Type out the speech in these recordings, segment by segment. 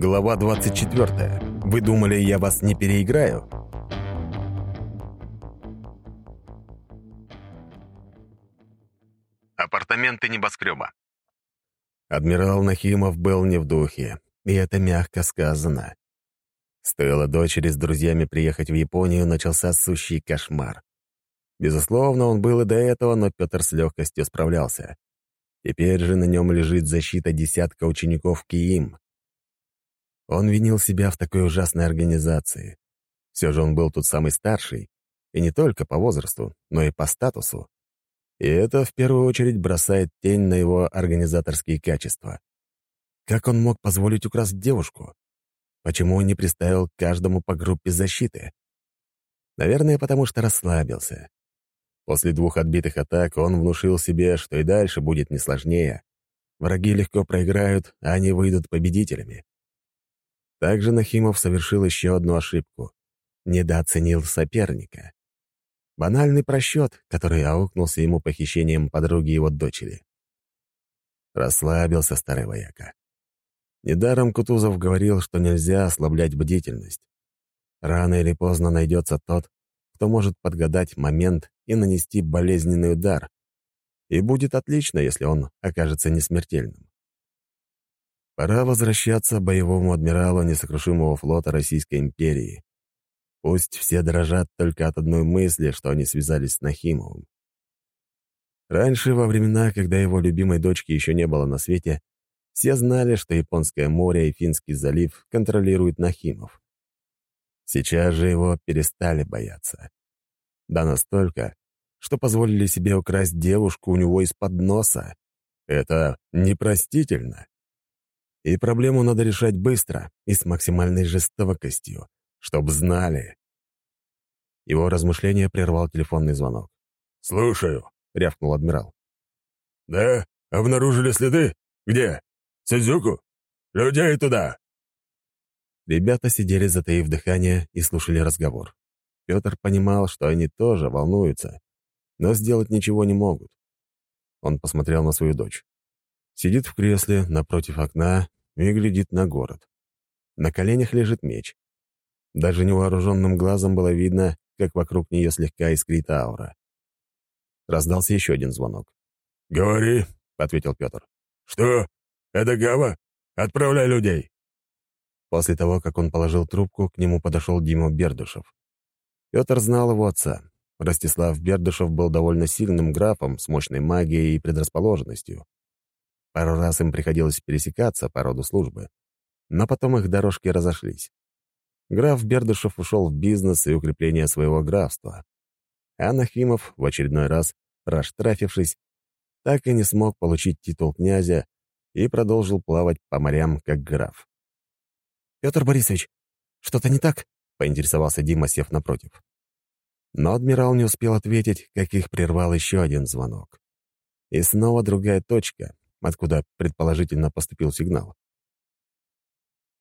Глава 24. Вы думали, я вас не переиграю? Апартаменты небоскреба. Адмирал Нахимов был не в духе, и это мягко сказано. Стоило дочери с друзьями приехать в Японию, начался сущий кошмар. Безусловно, он был и до этого, но Петр с легкостью справлялся. Теперь же на нем лежит защита десятка учеников Киим. Он винил себя в такой ужасной организации. Все же он был тут самый старший, и не только по возрасту, но и по статусу. И это в первую очередь бросает тень на его организаторские качества. Как он мог позволить украсть девушку? Почему он не приставил каждому по группе защиты? Наверное, потому что расслабился. После двух отбитых атак он внушил себе, что и дальше будет не сложнее. Враги легко проиграют, а они выйдут победителями. Также Нахимов совершил еще одну ошибку. Недооценил соперника. Банальный просчет, который аукнулся ему похищением подруги его дочери. Расслабился старый вояка. Недаром Кутузов говорил, что нельзя ослаблять бдительность. Рано или поздно найдется тот, кто может подгадать момент и нанести болезненный удар. И будет отлично, если он окажется несмертельным. Пора возвращаться боевому адмиралу несокрушимого флота Российской империи. Пусть все дрожат только от одной мысли, что они связались с Нахимовым. Раньше, во времена, когда его любимой дочки еще не было на свете, все знали, что Японское море и Финский залив контролирует Нахимов. Сейчас же его перестали бояться. Да настолько, что позволили себе украсть девушку у него из-под носа. Это непростительно. И проблему надо решать быстро и с максимальной жестокостью, чтоб знали. Его размышления прервал телефонный звонок. «Слушаю», — рявкнул адмирал. «Да? Обнаружили следы? Где? Сидзюку? Людей туда!» Ребята сидели, затаив дыхание, и слушали разговор. Петр понимал, что они тоже волнуются, но сделать ничего не могут. Он посмотрел на свою дочь. Сидит в кресле напротив окна и глядит на город. На коленях лежит меч. Даже невооруженным глазом было видно, как вокруг нее слегка искрит аура. Раздался еще один звонок. «Говори», — ответил Петр. «Что? Это Гава? Отправляй людей!» После того, как он положил трубку, к нему подошел Дима Бердышев. Петр знал его отца. Ростислав Бердышев был довольно сильным графом с мощной магией и предрасположенностью. Пару раз им приходилось пересекаться по роду службы, но потом их дорожки разошлись. Граф Бердышев ушел в бизнес и укрепление своего графства. А Нахимов, в очередной раз, проштрафившись, так и не смог получить титул князя и продолжил плавать по морям как граф. «Петр Борисович, что-то не так?» — поинтересовался Дима, сев напротив. Но адмирал не успел ответить, как их прервал еще один звонок. И снова другая точка, откуда предположительно поступил сигнал.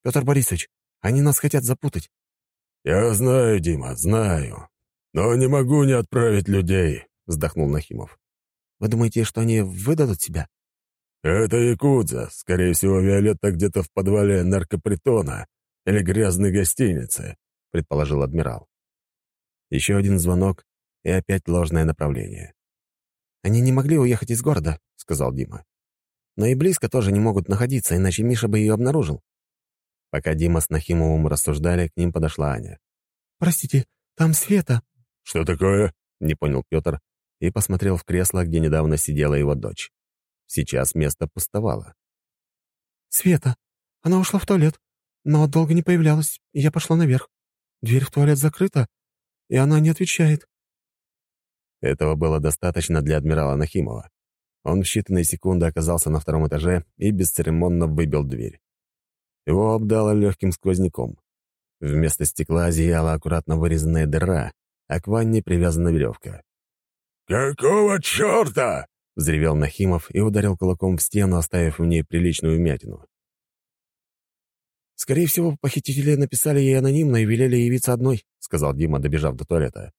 «Петр Борисович, они нас хотят запутать». «Я знаю, Дима, знаю. Но не могу не отправить людей», — вздохнул Нахимов. «Вы думаете, что они выдадут себя?» «Это Якудза. Скорее всего, Виолетта где-то в подвале наркопритона или грязной гостиницы», — предположил адмирал. Еще один звонок и опять ложное направление. «Они не могли уехать из города», — сказал Дима. «Но и близко тоже не могут находиться, иначе Миша бы ее обнаружил». Пока Дима с Нахимовым рассуждали, к ним подошла Аня. «Простите, там Света». «Что такое?» — не понял Петр и посмотрел в кресло, где недавно сидела его дочь. Сейчас место пустовало. «Света. Она ушла в туалет, но долго не появлялась, и я пошла наверх. Дверь в туалет закрыта, и она не отвечает». Этого было достаточно для адмирала Нахимова. Он в считанные секунды оказался на втором этаже и бесцеремонно выбил дверь. Его обдало легким сквозняком. Вместо стекла зияла аккуратно вырезанная дыра, а к ванне привязана веревка. «Какого черта?» — взревел Нахимов и ударил кулаком в стену, оставив в ней приличную вмятину. «Скорее всего, похитители написали ей анонимно и велели явиться одной», — сказал Дима, добежав до туалета.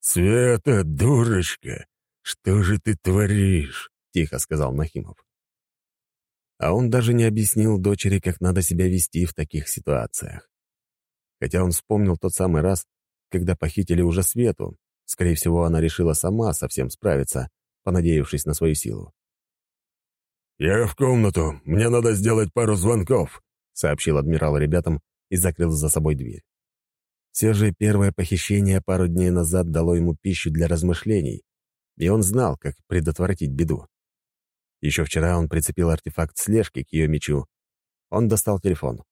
«Света, дурочка, что же ты творишь?» — тихо сказал Нахимов. А он даже не объяснил дочери, как надо себя вести в таких ситуациях. Хотя он вспомнил тот самый раз, когда похитили уже Свету. Скорее всего, она решила сама совсем справиться, понадеявшись на свою силу. «Я в комнату. Мне надо сделать пару звонков», — сообщил адмирал ребятам и закрыл за собой дверь. Все же первое похищение пару дней назад дало ему пищу для размышлений, и он знал, как предотвратить беду. Еще вчера он прицепил артефакт слежки к ее мечу. Он достал телефон.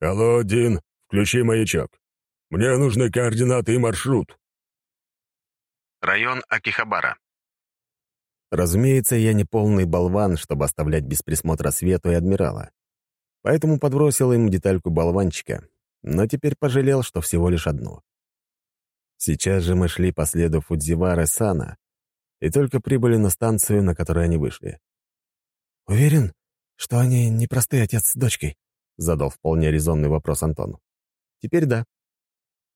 «Алло, Дин, включи маячок. Мне нужны координаты и маршрут». Район Акихабара. Разумеется, я не полный болван, чтобы оставлять без присмотра Свету и Адмирала. Поэтому подбросил им детальку болванчика, но теперь пожалел, что всего лишь одну. Сейчас же мы шли по следу Фудзивары Сана и только прибыли на станцию, на которой они вышли. «Уверен, что они не простые отец с дочкой?» — задал вполне резонный вопрос Антон. «Теперь да».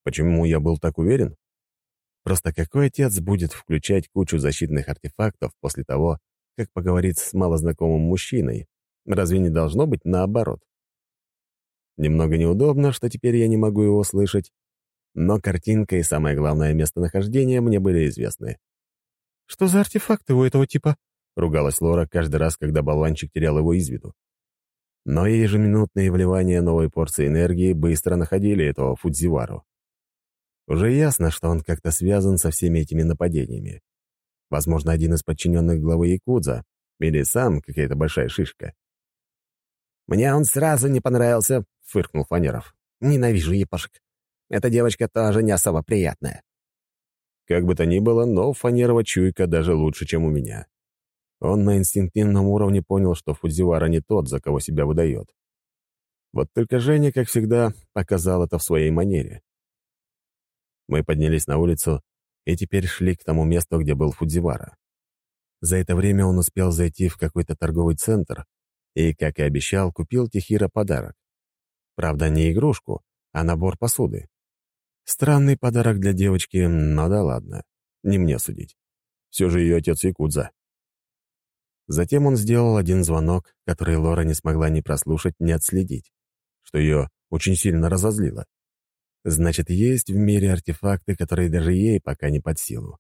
Почему я был так уверен? Просто какой отец будет включать кучу защитных артефактов после того, как поговорит с малознакомым мужчиной? Разве не должно быть наоборот? Немного неудобно, что теперь я не могу его слышать, но картинка и самое главное местонахождение мне были известны. «Что за артефакты у этого типа?» — ругалась Лора каждый раз, когда болванчик терял его из виду. Но ежеминутные вливания новой порции энергии быстро находили этого Фудзивару. Уже ясно, что он как-то связан со всеми этими нападениями. Возможно, один из подчиненных главы Якудза, или сам какая-то большая шишка. «Мне он сразу не понравился», — фыркнул Фанеров. «Ненавижу епошек. Эта девочка тоже не особо приятная». Как бы то ни было, но Фанерова чуйка даже лучше, чем у меня. Он на инстинктивном уровне понял, что Фудзивара не тот, за кого себя выдает. Вот только Женя, как всегда, показал это в своей манере. Мы поднялись на улицу и теперь шли к тому месту, где был Фудзивара. За это время он успел зайти в какой-то торговый центр и, как и обещал, купил Тихира подарок. Правда, не игрушку, а набор посуды. Странный подарок для девочки, но да ладно, не мне судить. Все же ее отец Якудза. Затем он сделал один звонок, который Лора не смогла ни прослушать, ни отследить, что ее очень сильно разозлило. Значит, есть в мире артефакты, которые даже ей пока не под силу.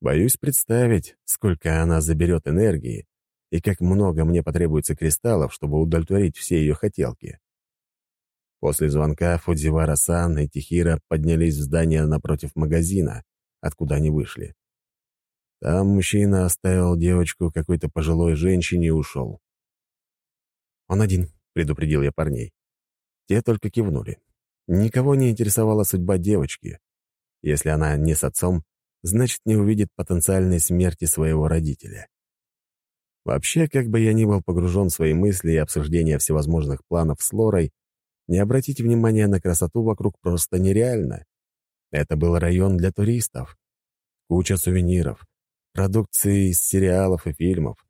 Боюсь представить, сколько она заберет энергии и как много мне потребуется кристаллов, чтобы удовлетворить все ее хотелки. После звонка Фудзивара-сан и Тихира поднялись в здание напротив магазина, откуда они вышли. Там мужчина оставил девочку какой-то пожилой женщине и ушел. «Он один», — предупредил я парней. Те только кивнули. Никого не интересовала судьба девочки. Если она не с отцом, значит, не увидит потенциальной смерти своего родителя. Вообще, как бы я ни был погружен в свои мысли и обсуждение всевозможных планов с Лорой, не обратить внимания на красоту вокруг просто нереально. Это был район для туристов. Куча сувениров, продукции из сериалов и фильмов,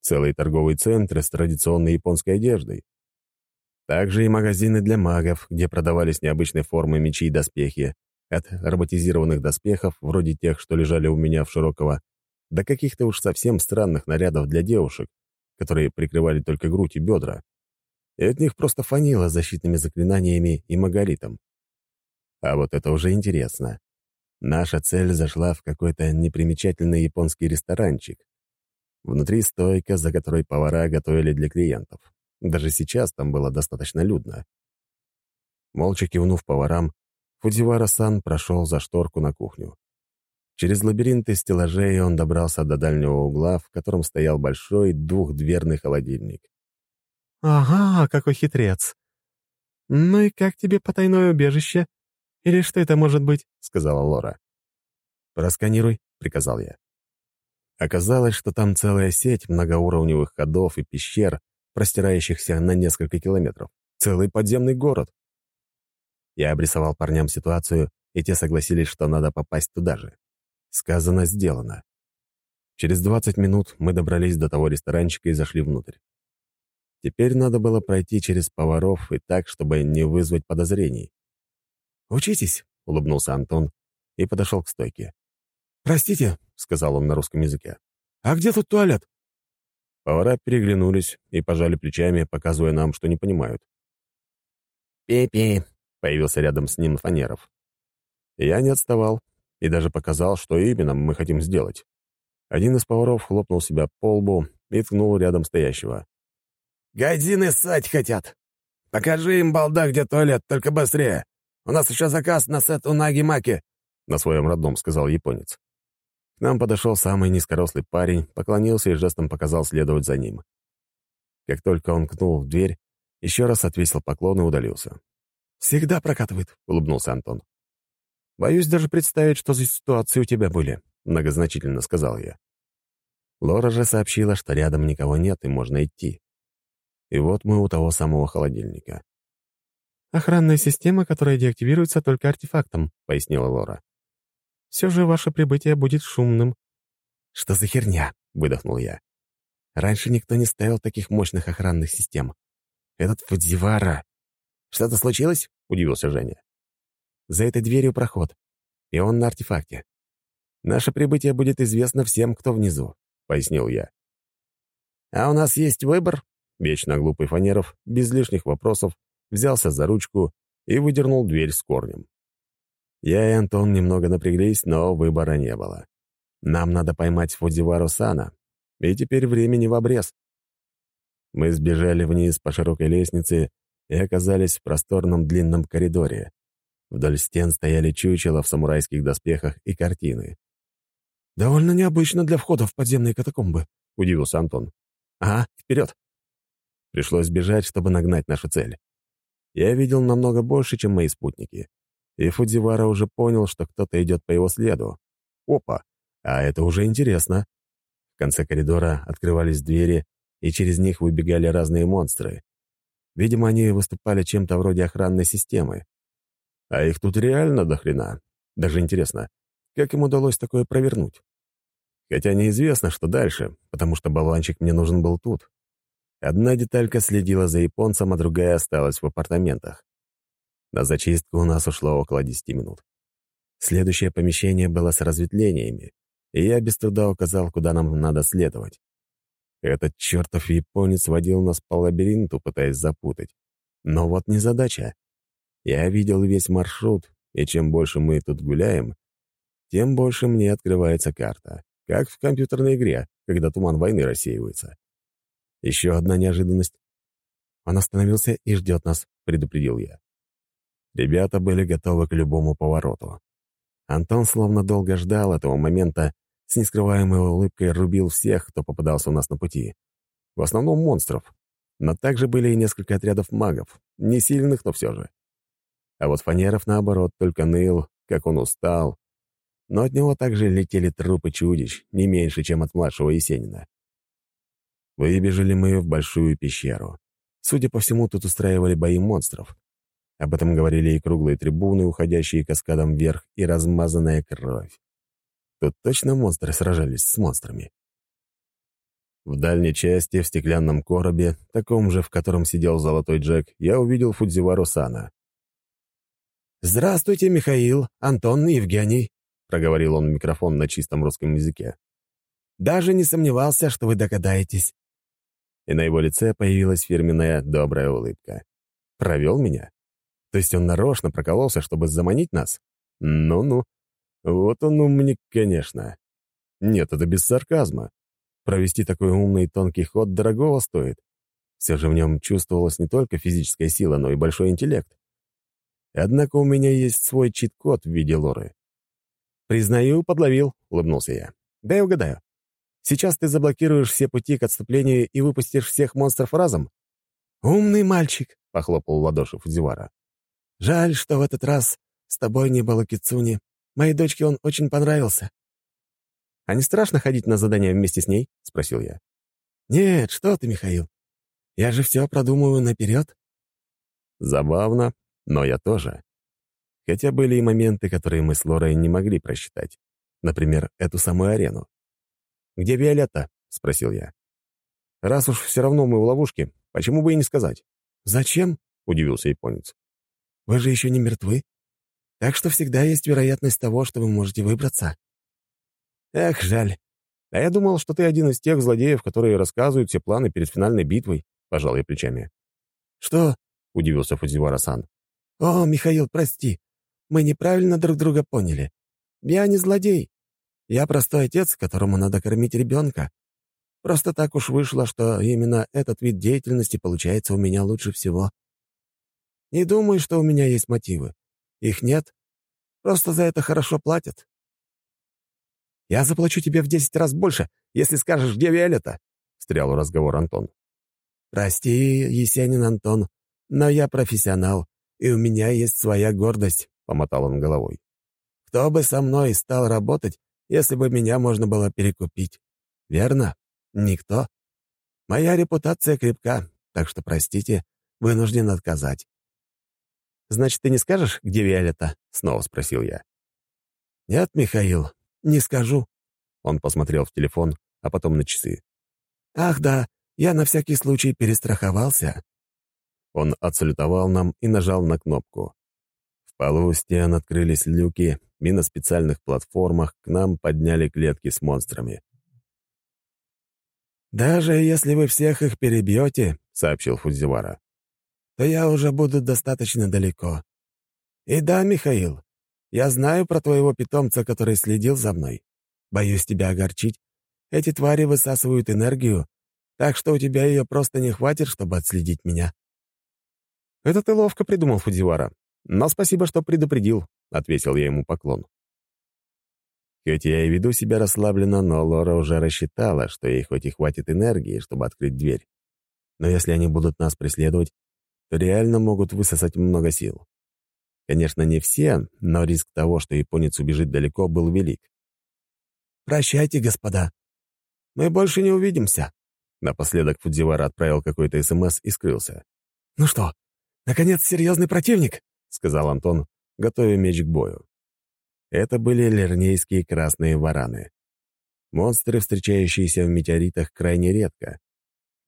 целые торговые центры с традиционной японской одеждой. Также и магазины для магов, где продавались необычной формы мечи и доспехи, от роботизированных доспехов, вроде тех, что лежали у меня в Широкого, до каких-то уж совсем странных нарядов для девушек, которые прикрывали только грудь и бедра. И от них просто фанило защитными заклинаниями и маголитом. А вот это уже интересно. Наша цель зашла в какой-то непримечательный японский ресторанчик. Внутри стойка, за которой повара готовили для клиентов. Даже сейчас там было достаточно людно. Молча кивнув поварам, Фудзивара-сан прошел за шторку на кухню. Через лабиринты стеллажей он добрался до дальнего угла, в котором стоял большой двухдверный холодильник. «Ага, какой хитрец! Ну и как тебе потайное убежище? Или что это может быть?» — сказала Лора. «Просканируй», — приказал я. Оказалось, что там целая сеть многоуровневых ходов и пещер, простирающихся на несколько километров. Целый подземный город. Я обрисовал парням ситуацию, и те согласились, что надо попасть туда же. Сказано, сделано. Через 20 минут мы добрались до того ресторанчика и зашли внутрь. Теперь надо было пройти через поваров и так, чтобы не вызвать подозрений. «Учитесь», — улыбнулся Антон и подошел к стойке. «Простите», — сказал он на русском языке. «А где тут туалет?» Повара переглянулись и пожали плечами, показывая нам, что не понимают. «Пи-пи», — появился рядом с ним Фанеров. Я не отставал и даже показал, что именно мы хотим сделать. Один из поваров хлопнул себя по лбу и ткнул рядом стоящего. «Годины ссать хотят! Покажи им, балда, где туалет, только быстрее! У нас еще заказ на сет унаги-маки!» На своем родном сказал японец. К нам подошел самый низкорослый парень, поклонился и жестом показал следовать за ним. Как только он кнул в дверь, еще раз отвесил поклон и удалился. «Всегда прокатывает», — улыбнулся Антон. «Боюсь даже представить, что за ситуации у тебя были», — многозначительно сказал я. Лора же сообщила, что рядом никого нет и можно идти. И вот мы у того самого холодильника. «Охранная система, которая деактивируется только артефактом», — пояснила Лора. «Все же ваше прибытие будет шумным». «Что за херня?» — выдохнул я. «Раньше никто не ставил таких мощных охранных систем. Этот Фудзивара...» «Что-то случилось?» — удивился Женя. За этой дверью проход, и он на артефакте. Наше прибытие будет известно всем, кто внизу», — пояснил я. «А у нас есть выбор?» Вечно глупый Фанеров, без лишних вопросов, взялся за ручку и выдернул дверь с корнем. Я и Антон немного напряглись, но выбора не было. Нам надо поймать Фудзивару Сана, и теперь времени в обрез. Мы сбежали вниз по широкой лестнице и оказались в просторном длинном коридоре. Вдоль стен стояли чучела в самурайских доспехах и картины. «Довольно необычно для входа в подземные катакомбы», — удивился Антон. «Ага, вперед!» Пришлось бежать, чтобы нагнать нашу цель. Я видел намного больше, чем мои спутники. И Фудзивара уже понял, что кто-то идет по его следу. Опа! А это уже интересно. В конце коридора открывались двери, и через них выбегали разные монстры. Видимо, они выступали чем-то вроде охранной системы. А их тут реально до хрена. Даже интересно, как им удалось такое провернуть? Хотя неизвестно, что дальше, потому что болванчик мне нужен был тут. Одна деталька следила за японцем, а другая осталась в апартаментах. На зачистку у нас ушло около 10 минут. Следующее помещение было с разветвлениями, и я без труда указал, куда нам надо следовать. Этот чертов японец водил нас по лабиринту, пытаясь запутать. Но вот незадача. Я видел весь маршрут, и чем больше мы тут гуляем, тем больше мне открывается карта, как в компьютерной игре, когда туман войны рассеивается. Еще одна неожиданность. Он остановился и ждет нас, предупредил я. Ребята были готовы к любому повороту. Антон словно долго ждал этого момента, с нескрываемой улыбкой рубил всех, кто попадался у нас на пути. В основном монстров. Но также были и несколько отрядов магов. Не сильных, но все же. А вот Фанеров, наоборот, только ныл, как он устал. Но от него также летели трупы чудищ, не меньше, чем от младшего Есенина. Выбежали мы в большую пещеру. Судя по всему, тут устраивали бои монстров. Об этом говорили и круглые трибуны, уходящие каскадом вверх, и размазанная кровь. Тут точно монстры сражались с монстрами. В дальней части, в стеклянном коробе, таком же, в котором сидел золотой Джек, я увидел Фудзивару Сана. «Здравствуйте, Михаил, Антон и Евгений», — проговорил он в микрофон на чистом русском языке. «Даже не сомневался, что вы догадаетесь». И на его лице появилась фирменная добрая улыбка. «Провел меня? То есть он нарочно прокололся, чтобы заманить нас? Ну-ну. Вот он умник, конечно. Нет, это без сарказма. Провести такой умный и тонкий ход дорогого стоит. Все же в нем чувствовалась не только физическая сила, но и большой интеллект. Однако у меня есть свой чит-код в виде лоры. «Признаю, подловил», — улыбнулся я. «Дай угадаю. Сейчас ты заблокируешь все пути к отступлению и выпустишь всех монстров разом?» «Умный мальчик», — похлопал в ладоши Фудзивара. «Жаль, что в этот раз с тобой не было Кицуни. Моей дочке он очень понравился». «А не страшно ходить на задание вместе с ней?» — спросил я. «Нет, что ты, Михаил. Я же все продумываю наперед». Забавно, но я тоже. Хотя были и моменты, которые мы с Лорой не могли просчитать. Например, эту самую арену. «Где Виолетта?» — спросил я. «Раз уж все равно мы в ловушке, почему бы и не сказать?» «Зачем?» — удивился японец. «Вы же еще не мертвы. Так что всегда есть вероятность того, что вы можете выбраться». «Эх, жаль. А я думал, что ты один из тех злодеев, которые рассказывают все планы перед финальной битвой», — пожал я плечами. «Что?» — удивился Фудзивара-сан. «О, Михаил, прости. Мы неправильно друг друга поняли. Я не злодей. Я простой отец, которому надо кормить ребенка. Просто так уж вышло, что именно этот вид деятельности получается у меня лучше всего. Не думай, что у меня есть мотивы. Их нет. Просто за это хорошо платят. «Я заплачу тебе в десять раз больше, если скажешь, где Виолетта», — встрял в разговор Антон. «Прости, Есенин Антон, но я профессионал, и у меня есть своя гордость», — помотал он головой. «Кто бы со мной стал работать, если бы меня можно было перекупить? Верно? Никто. Моя репутация крепка, так что, простите, вынужден отказать». «Значит, ты не скажешь, где Виолетта?» — снова спросил я. «Нет, Михаил, не скажу». Он посмотрел в телефон, а потом на часы. «Ах да, я на всякий случай перестраховался». Он отсалютовал нам и нажал на кнопку. Полу стен открылись люки, и на специальных платформах к нам подняли клетки с монстрами. «Даже если вы всех их перебьете», — сообщил Фудзивара, «то я уже буду достаточно далеко. И да, Михаил, я знаю про твоего питомца, который следил за мной. Боюсь тебя огорчить. Эти твари высасывают энергию, так что у тебя ее просто не хватит, чтобы отследить меня». «Это ты ловко придумал, Фудзивара. Но спасибо, что предупредил», — ответил я ему поклон. Хоть я и веду себя расслабленно, но Лора уже рассчитала, что ей хоть и хватит энергии, чтобы открыть дверь. Но если они будут нас преследовать, то реально могут высосать много сил. Конечно, не все, но риск того, что японец убежит далеко, был велик. «Прощайте, господа. Мы больше не увидимся». Напоследок Фудзивара отправил какой-то СМС и скрылся. «Ну что, наконец серьезный противник?» — сказал Антон, готовя меч к бою. Это были лернейские красные вараны. Монстры, встречающиеся в метеоритах, крайне редко.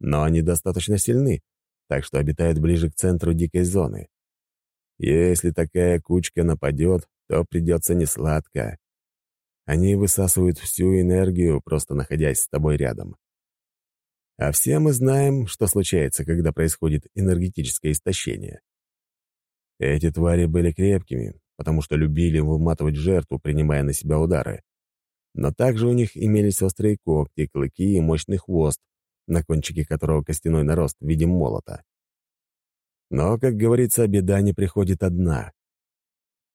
Но они достаточно сильны, так что обитают ближе к центру дикой зоны. Если такая кучка нападет, то придется несладко. Они высасывают всю энергию, просто находясь с тобой рядом. А все мы знаем, что случается, когда происходит энергетическое истощение. Эти твари были крепкими, потому что любили выматывать жертву, принимая на себя удары. Но также у них имелись острые когти, клыки и мощный хвост, на кончике которого костяной нарост в виде молота. Но, как говорится, беда не приходит одна.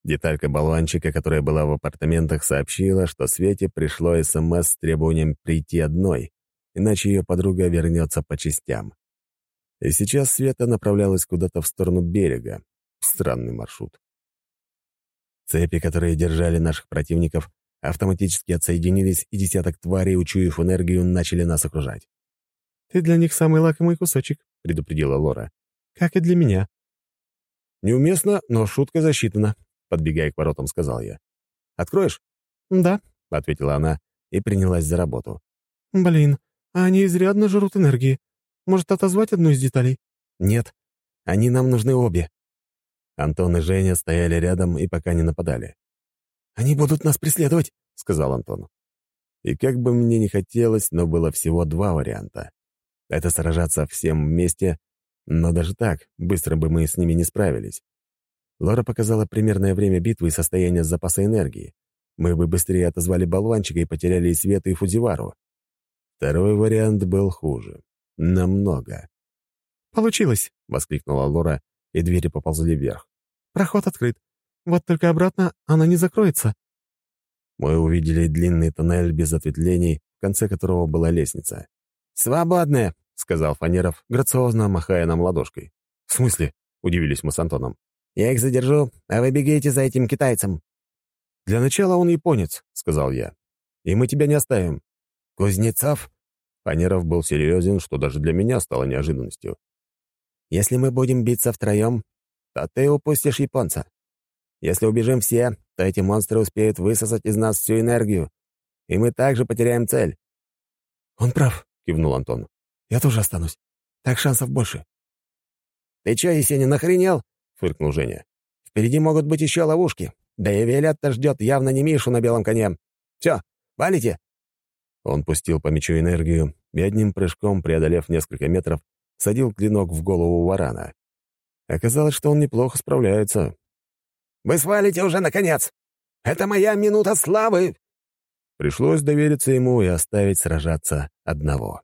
Деталька болванчика, которая была в апартаментах, сообщила, что Свете пришло СМС с требованием прийти одной, иначе ее подруга вернется по частям. И сейчас Света направлялась куда-то в сторону берега. Странный маршрут. Цепи, которые держали наших противников, автоматически отсоединились, и десяток тварей, учуяв энергию, начали нас окружать. «Ты для них самый лакомый кусочек», — предупредила Лора как и для меня». «Неуместно, но шутка засчитана», — подбегая к воротам, сказал я. «Откроешь?» «Да», — ответила она и принялась за работу. «Блин, а они изрядно жрут энергии. Может, отозвать одну из деталей?» «Нет, они нам нужны обе». Антон и Женя стояли рядом и пока не нападали. «Они будут нас преследовать», — сказал Антон. И как бы мне не хотелось, но было всего два варианта. Это сражаться всем вместе но даже так, быстро бы мы с ними не справились. Лора показала примерное время битвы и состояние запаса энергии. Мы бы быстрее отозвали болванчика и потеряли и Свету, и Фудзивару. Второй вариант был хуже. Намного. «Получилось!» — воскликнула Лора, и двери поползли вверх. «Проход открыт. Вот только обратно она не закроется». Мы увидели длинный тоннель без ответвлений, в конце которого была лестница. «Свободная!» — сказал Фанеров, грациозно махая нам ладошкой. «В смысле?» — удивились мы с Антоном. «Я их задержу, а вы бегите за этим китайцем». «Для начала он японец», — сказал я. «И мы тебя не оставим». «Кузнецов?» Фанеров был серьезен, что даже для меня стало неожиданностью. «Если мы будем биться втроем, то ты упустишь японца. Если убежим все, то эти монстры успеют высосать из нас всю энергию, и мы также потеряем цель». «Он прав», — кивнул Антон. Я тоже останусь. Так шансов больше». «Ты чё, Есенин, охренел?» — фыркнул Женя. «Впереди могут быть еще ловушки. Да и Виолетта ждет явно не Мишу на белом коне. Все, валите!» Он пустил по мечу энергию и одним прыжком, преодолев несколько метров, садил клинок в голову варана. Оказалось, что он неплохо справляется. «Вы свалите уже, наконец! Это моя минута славы!» Пришлось довериться ему и оставить сражаться одного.